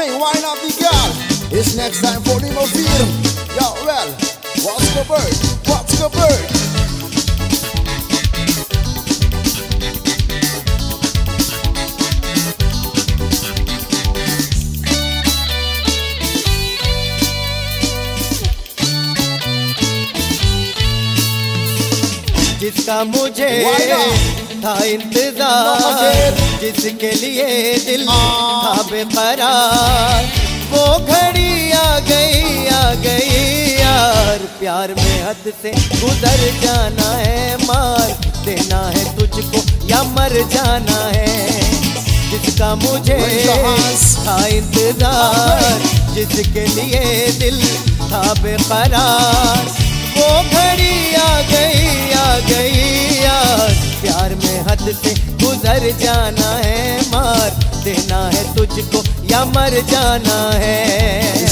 hey, wine up die girl. It's next time voor nummer 4. Jawel, what's gebeurd? What's gebeurd? जिसका मुझे था इंतज़ार जिसके लिए दिल था बेकरार वो घड़ी आ गई आ गई यार। प्यार में हद से गुजर जाना है मार देना है तुझको या मर जाना है। जिसका मुझे था इंतज़ार जिसके लिए दिल था बेकरार वो घड़ी आ गई आ गई प्यार में हद से गुजर जाना है मार देना है तुझको या मर जाना है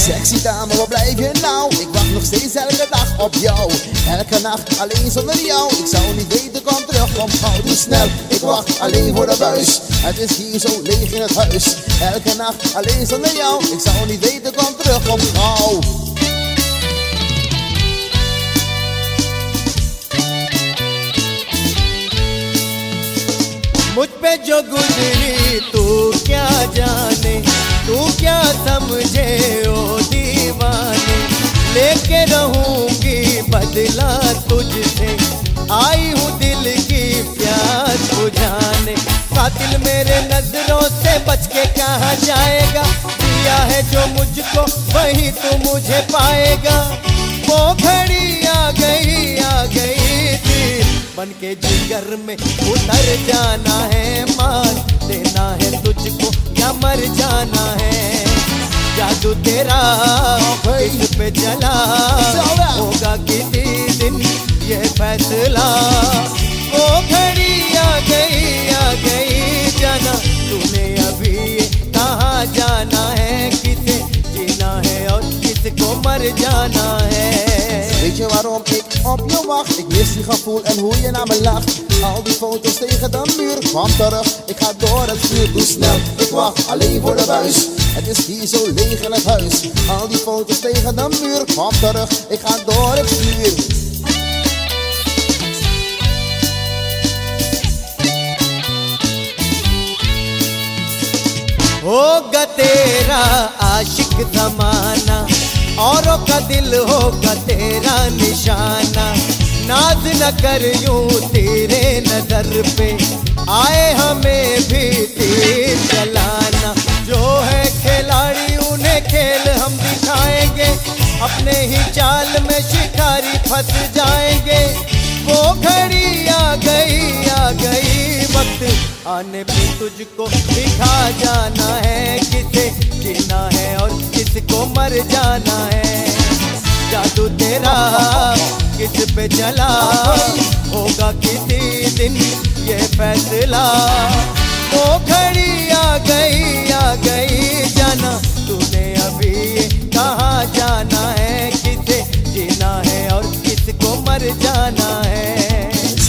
Sexy dame, waar blijf je nou? Ik wacht nog steeds elke dag op jou. Elke nacht alleen zonder jou. Ik zou niet weten, kom terug, kom gauw, doe snel. Ik wacht alleen voor de buis. Het is hier zo leeg in het huis. Elke nacht alleen zonder jou. Ik zou niet weten, kom terug, kom gauw. पे जो गुजरी, तू क्या जाने? तू क्या समझे, ओ दीवाने? लेके रहूँगी बदला तुझसे। आई हूँ दिल की प्यास बुझाने। कातिल मेरे नज़रों से बच के कहा जाएगा? दिया है जो मुझको, वही तू मुझे पाएगा। बन के जिगर में उतर जाना है मार देना है तुझको या मर जाना है। जादू तेरा इस पे चला होगा किसी दिन ये फैसला। वो घड़ी आ गई आ गई जाना तूने अभी कहा जाना है किसे जीना है और किसको मर जाना है? je waarom ik op je wacht? Ik mis die gevoel en hoe je naar me lacht. Al die foto's tegen de muur, kwam terug. Ik ga door het vuur, doe snel. Ik wacht alleen voor de buis. Het is hier zo leeg in het huis. Al die foto's tegen de muur, kwam terug. Ik ga door het vuur. होगा तेरा आशिक जमाना औरों का दिल होगा तेरा निशाना। नाज न कर यूँ तेरे नज़र पे। आए हमें भी तीर चलाना। जो है खिलाड़ी, उन्हें खेल हम दिखाएँगे। अपने ही चाल में शिकारी फंस जाएँगे। वो घड़ी आ गई आ गई। वक्त आने पे तुझको दिखा जाना है। किसे जीना है और किसको मर जाना है। जादू तेरा किस पे चला? होगा किसी दिन ये फैसला। वो घड़ी आ गई आ गई जाना। तूने अभी कहाँ जाना है? किसे जीना है और किसको मर जाना है?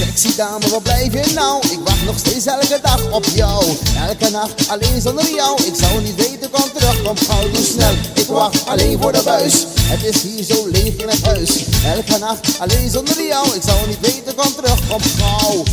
Sexy dame, waar blijf je nou? Ik wacht nog steeds elke dag op jou. Elke nacht alleen zonder jou. Ik zou niet weten, kom terug, kom gauw, doe snel. Ik wacht alleen voor de buis. Het is hier zo leeg in het huis. Elke nacht alleen zonder jou. Ik zou niet weten, kom terug, kom gauw.